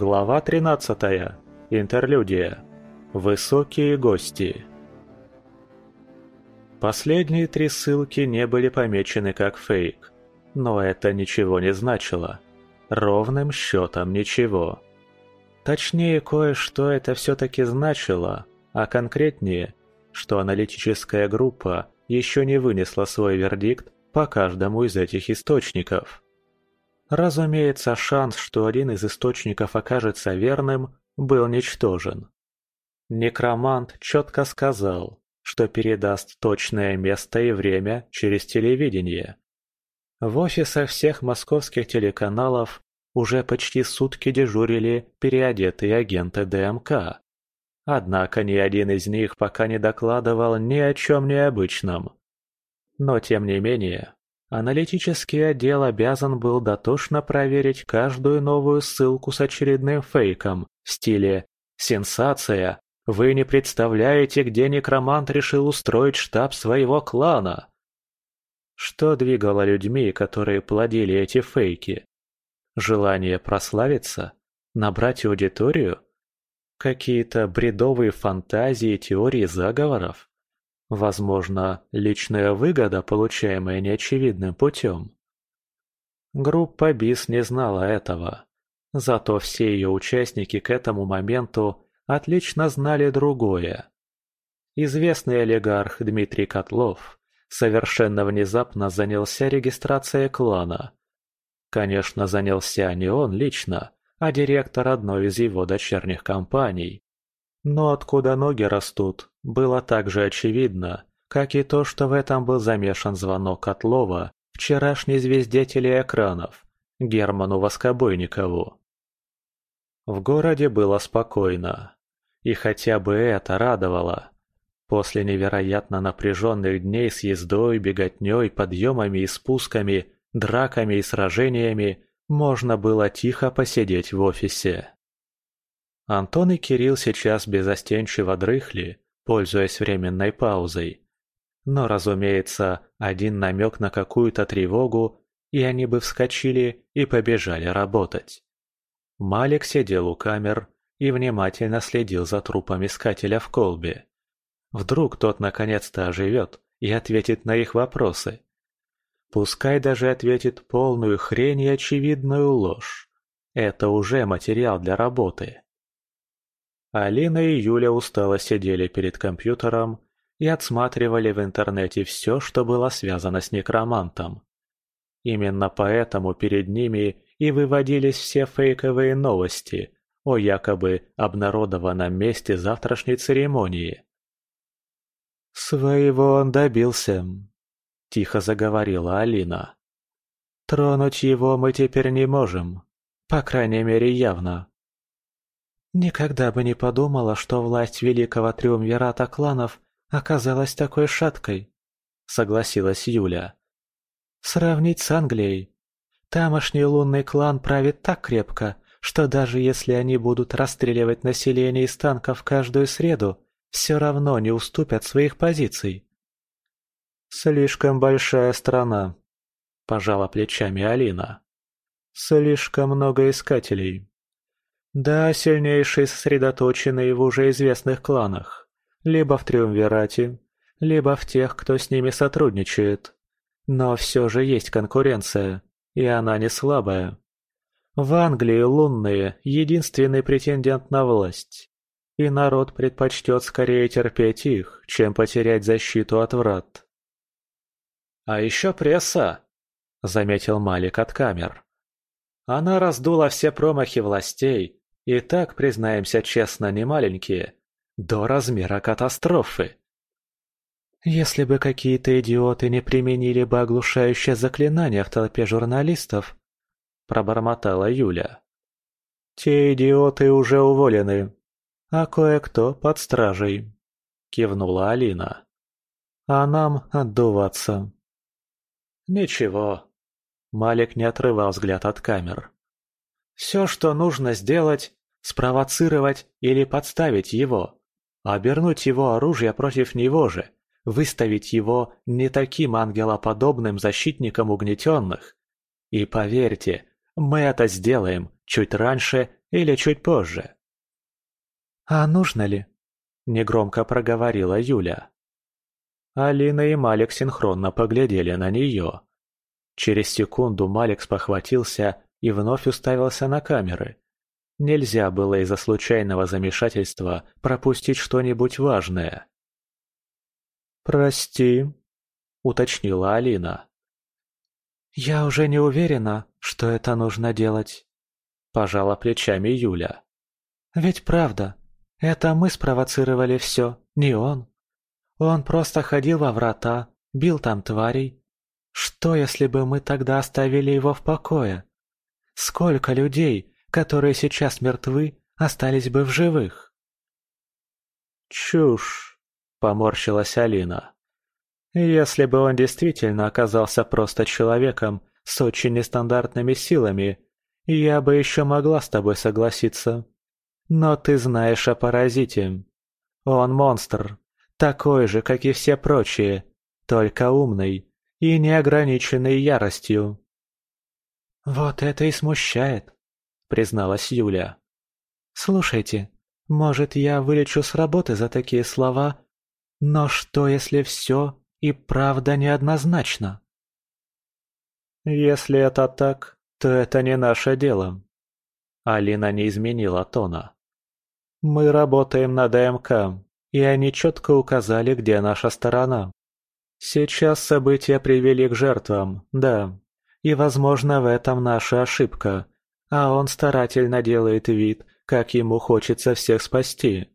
Глава 13. Интерлюдия. Высокие гости. Последние три ссылки не были помечены как фейк, но это ничего не значило. Ровным счетом ничего. Точнее, кое-что это все-таки значило, а конкретнее, что аналитическая группа еще не вынесла свой вердикт по каждому из этих источников. Разумеется, шанс, что один из источников окажется верным, был ничтожен. Некромант четко сказал, что передаст точное место и время через телевидение. В офисах всех московских телеканалов уже почти сутки дежурили переодетые агенты ДМК. Однако ни один из них пока не докладывал ни о чем необычном. Но тем не менее, Аналитический отдел обязан был дотошно проверить каждую новую ссылку с очередным фейком в стиле «Сенсация! Вы не представляете, где некромант решил устроить штаб своего клана!» Что двигало людьми, которые плодили эти фейки? Желание прославиться? Набрать аудиторию? Какие-то бредовые фантазии, теории заговоров? Возможно, личная выгода, получаемая неочевидным путем. Группа БИС не знала этого. Зато все ее участники к этому моменту отлично знали другое. Известный олигарх Дмитрий Котлов совершенно внезапно занялся регистрацией клана. Конечно, занялся не он лично, а директор одной из его дочерних компаний. Но откуда ноги растут, было так же очевидно, как и то, что в этом был замешан звонок Котлова вчерашней звезде телеэкранов, Герману Воскобойникову. В городе было спокойно. И хотя бы это радовало. После невероятно напряженных дней с ездой, беготней, подъемами и спусками, драками и сражениями, можно было тихо посидеть в офисе. Антон и Кирилл сейчас безостенчиво дрыхли, пользуясь временной паузой. Но, разумеется, один намек на какую-то тревогу, и они бы вскочили и побежали работать. Малик сидел у камер и внимательно следил за трупом искателя в колбе. Вдруг тот наконец-то оживет и ответит на их вопросы. Пускай даже ответит полную хрень и очевидную ложь. Это уже материал для работы. Алина и Юля устало сидели перед компьютером и отсматривали в интернете все, что было связано с некромантом. Именно поэтому перед ними и выводились все фейковые новости о якобы обнародованном месте завтрашней церемонии. «Своего он добился», – тихо заговорила Алина. «Тронуть его мы теперь не можем, по крайней мере явно. Никогда бы не подумала, что власть великого триумвирата кланов оказалась такой шаткой, согласилась Юля. Сравнить с Англией. Тамошний лунный клан правит так крепко, что даже если они будут расстреливать население из танков каждую среду, все равно не уступят своих позиций. «Слишком большая страна», – пожала плечами Алина. «Слишком много искателей». Да, сильнейшие сосредоточены в уже известных кланах. Либо в Триумвирате, либо в тех, кто с ними сотрудничает. Но все же есть конкуренция, и она не слабая. В Англии лунные – единственный претендент на власть. И народ предпочтет скорее терпеть их, чем потерять защиту от врат. «А еще пресса», – заметил Малик от камер. Она раздула все промахи властей и так, признаемся честно, не маленькие. До размера катастрофы. Если бы какие-то идиоты не применили бы оглушающее заклинание в толпе журналистов, пробормотала Юля. Те идиоты уже уволены, а кое-кто под стражей, кивнула Алина. А нам отдуваться. Ничего. Малик не отрывал взгляд от камер. Все, что нужно сделать, спровоцировать или подставить его. Обернуть его оружие против него же, выставить его не таким ангелоподобным защитником угнетенных. И поверьте, мы это сделаем чуть раньше Или чуть позже?» «А нужно ли?» – негромко проговорила Юля. Алина и Малик синхронно поглядели на нее. Через секунду Малик спохватился и вновь уставился на камеры. Нельзя было из-за случайного замешательства пропустить что-нибудь важное. «Прости», — уточнила Алина. «Я уже не уверена, что это нужно делать», — пожала плечами Юля. «Ведь правда, это мы спровоцировали все, не он. Он просто ходил во врата, бил там тварей. Что, если бы мы тогда оставили его в покое? Сколько людей, которые сейчас мертвы, остались бы в живых?» «Чушь!» — поморщилась Алина. «Если бы он действительно оказался просто человеком с очень нестандартными силами, я бы еще могла с тобой согласиться. Но ты знаешь о паразите. Он монстр, такой же, как и все прочие, только умный и неограниченный яростью. «Вот это и смущает», — призналась Юля. «Слушайте, может, я вылечу с работы за такие слова, но что, если все и правда неоднозначно?» «Если это так, то это не наше дело». Алина не изменила тона. Мы работаем над ДМК, и они четко указали, где наша сторона. Сейчас события привели к жертвам, да, и, возможно, в этом наша ошибка, а он старательно делает вид, как ему хочется всех спасти.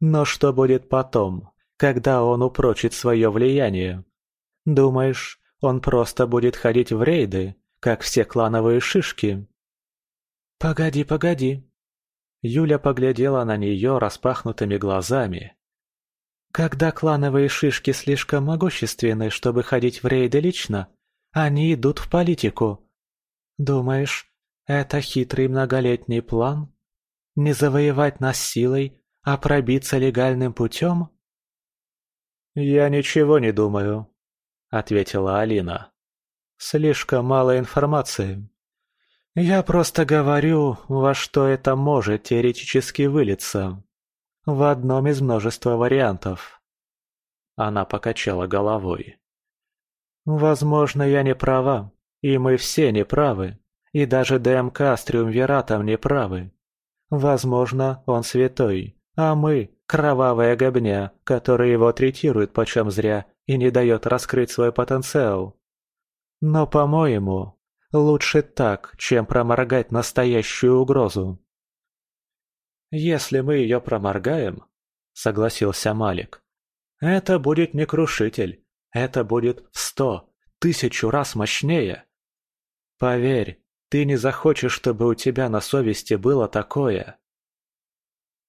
Но что будет потом, когда он упрочит свое влияние? Думаешь, он просто будет ходить в рейды, как все клановые шишки? «Погоди, погоди», Юля поглядела на нее распахнутыми глазами. «Когда клановые шишки слишком могущественны, чтобы ходить в рейды лично, они идут в политику. Думаешь, это хитрый многолетний план? Не завоевать нас силой, а пробиться легальным путем?» «Я ничего не думаю», — ответила Алина. «Слишком мало информации». Я просто говорю, во что это может теоретически вылиться. В одном из множества вариантов. Она покачала головой. Возможно, я не права, и мы все не правы, и даже ДМК с Триумвиратом не правы. Возможно, он святой, а мы – кровавая гобня, которая его третирует почем зря и не дает раскрыть свой потенциал. Но, по-моему, Лучше так, чем проморгать настоящую угрозу. «Если мы ее проморгаем», — согласился Малик, — «это будет не крушитель, это будет в сто, тысячу раз мощнее. Поверь, ты не захочешь, чтобы у тебя на совести было такое».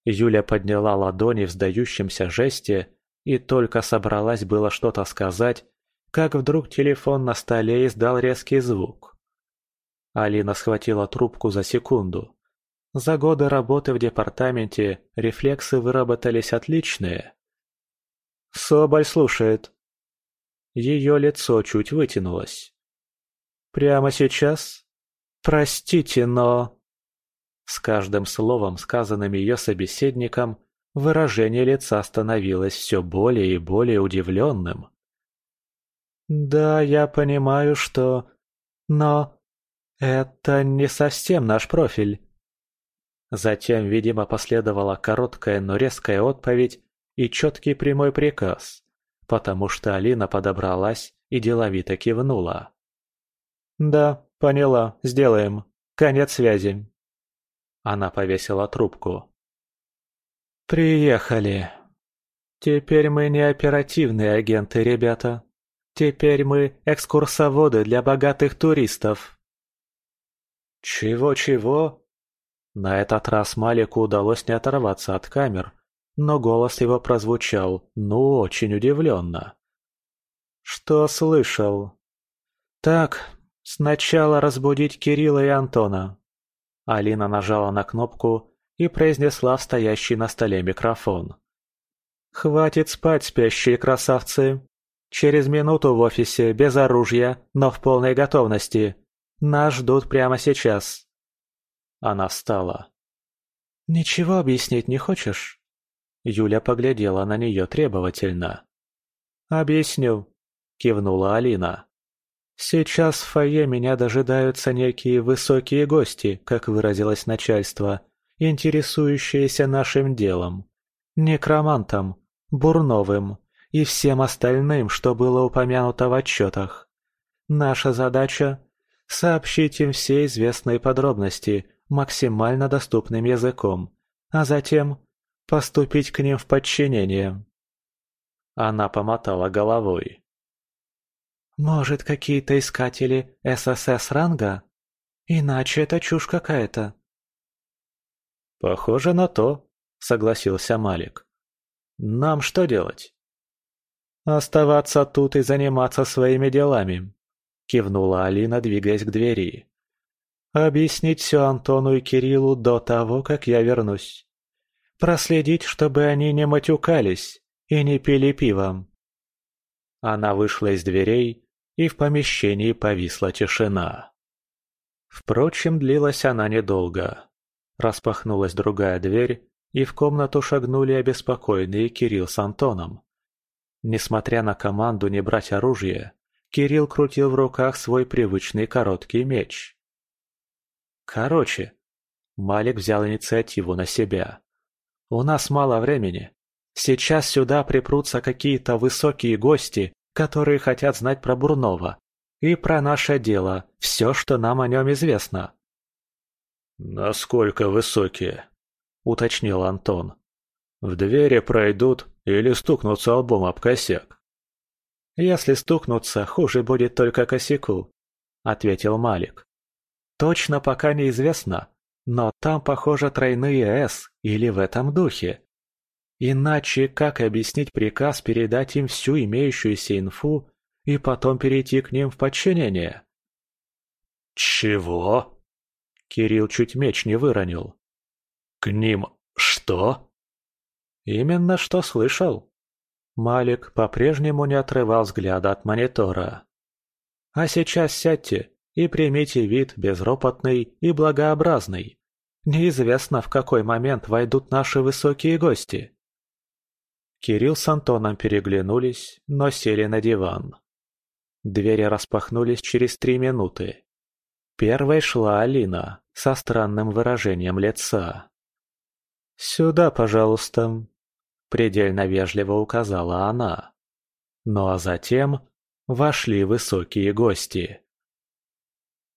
Юля подняла ладони в сдающемся жесте и только собралась было что-то сказать, как вдруг телефон на столе издал резкий звук. Алина схватила трубку за секунду. За годы работы в департаменте рефлексы выработались отличные. «Соболь слушает». Ее лицо чуть вытянулось. «Прямо сейчас? Простите, но...» С каждым словом, сказанным ее собеседником, выражение лица становилось все более и более удивленным. «Да, я понимаю, что... Но... «Это не совсем наш профиль». Затем, видимо, последовала короткая, но резкая отповедь и четкий прямой приказ, потому что Алина подобралась и деловито кивнула. «Да, поняла, сделаем. Конец связи». Она повесила трубку. «Приехали. Теперь мы не оперативные агенты, ребята. Теперь мы экскурсоводы для богатых туристов». «Чего-чего?» На этот раз Малику удалось не оторваться от камер, но голос его прозвучал, ну, очень удивленно. «Что слышал?» «Так, сначала разбудить Кирилла и Антона». Алина нажала на кнопку и произнесла в стоящий на столе микрофон. «Хватит спать, спящие красавцы. Через минуту в офисе, без оружия, но в полной готовности. Нас ждут прямо сейчас». Она встала. «Ничего объяснить не хочешь?» Юля поглядела на нее требовательно. «Объясню», — кивнула Алина. «Сейчас в фойе меня дожидаются некие высокие гости, как выразилось начальство, интересующиеся нашим делом. Некромантом, Бурновым и всем остальным, что было упомянуто в отчетах. Наша задача — сообщить им все известные подробности максимально доступным языком, а затем поступить к ним в подчинение. Она помотала головой. «Может, какие-то искатели ССС ранга? Иначе это чушь какая-то». «Похоже на то», — согласился Малик. «Нам что делать?» «Оставаться тут и заниматься своими делами», — кивнула Алина, двигаясь к двери. «Объяснить все Антону и Кириллу до того, как я вернусь. Проследить, чтобы они не матюкались и не пили пивом». Она вышла из дверей, и в помещении повисла тишина. Впрочем, длилась она недолго. Распахнулась другая дверь, и в комнату шагнули обеспокоенные Кирилл с Антоном. Несмотря на команду не брать оружие, Кирилл крутил в руках свой привычный короткий меч. Короче, Малик взял инициативу на себя. У нас мало времени. Сейчас сюда припрутся какие-то высокие гости, которые хотят знать про Бурнова. И про наше дело, все, что нам о нем известно. «Насколько высокие?» — уточнил Антон. «В двери пройдут или стукнутся лбом об косяк?» «Если стукнуться, хуже будет только косяку», — ответил Малик. «Точно пока неизвестно, но там, похоже, тройные «С» или в этом духе. Иначе как объяснить приказ передать им всю имеющуюся инфу и потом перейти к ним в подчинение?» «Чего?» Кирилл чуть меч не выронил. «К ним что?» «Именно что слышал». Малик по-прежнему не отрывал взгляда от монитора. «А сейчас сядьте и примите вид безропотный и благообразный. Неизвестно, в какой момент войдут наши высокие гости». Кирилл с Антоном переглянулись, но сели на диван. Двери распахнулись через три минуты. Первой шла Алина со странным выражением лица. «Сюда, пожалуйста», — предельно вежливо указала она. Ну а затем вошли высокие гости.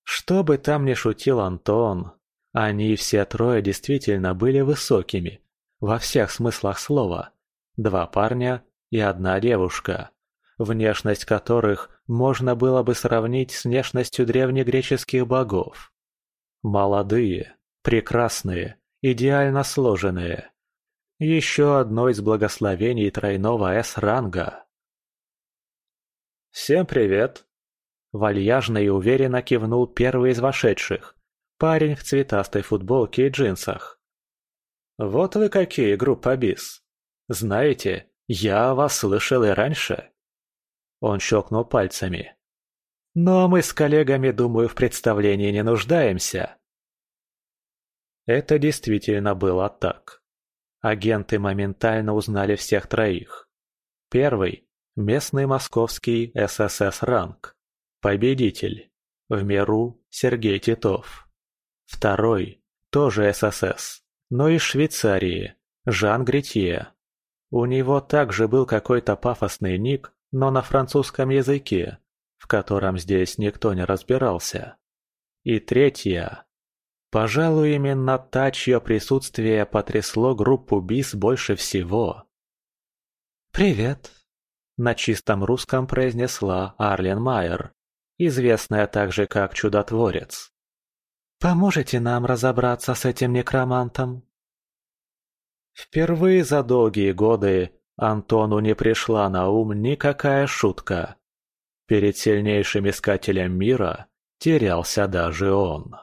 Что бы там ни шутил Антон, они все трое действительно были высокими, во всех смыслах слова. Два парня и одна девушка, внешность которых можно было бы сравнить с внешностью древнегреческих богов. Молодые, прекрасные, идеально сложенные. Еще одно из благословений тройного С-ранга. «Всем привет!» Вальяжно и уверенно кивнул первый из вошедших. Парень в цветастой футболке и джинсах. «Вот вы какие, группа БИС! Знаете, я вас слышал и раньше!» Он щелкнул пальцами. «Но мы с коллегами, думаю, в представлении не нуждаемся. Это действительно было так. Агенты моментально узнали всех троих. Первый – местный московский ССС-ранг. Победитель. В меру Сергей Титов. Второй – тоже ССС, но из Швейцарии. Жан Гретье. У него также был какой-то пафосный ник, но на французском языке, в котором здесь никто не разбирался. И третья Пожалуй, именно та, чье присутствие потрясло группу БИС больше всего. «Привет», — на чистом русском произнесла Арлен Майер, известная также как Чудотворец. «Поможете нам разобраться с этим некромантом?» Впервые за долгие годы Антону не пришла на ум никакая шутка. Перед сильнейшим искателем мира терялся даже он.